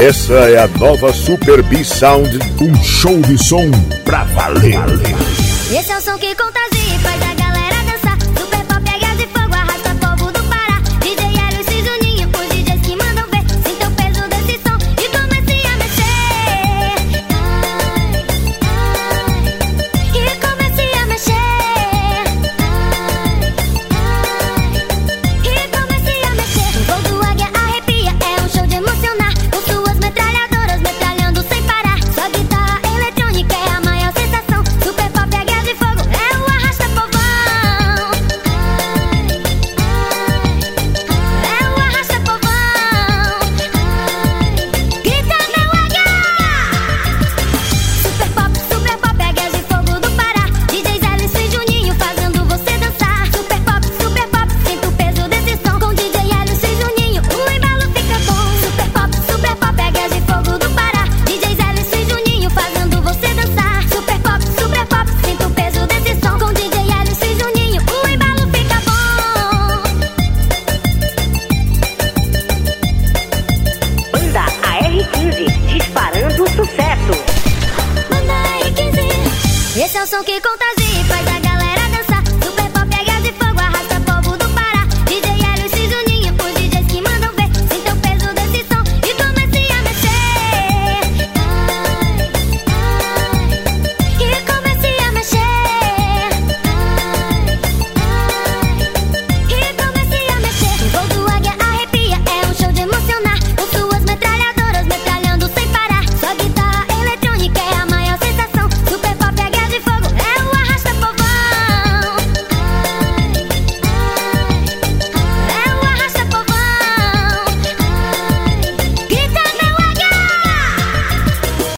Essa é a nova Super B-Sound, um show de som pra valer. Esse é o som que contagia Canção que contagia.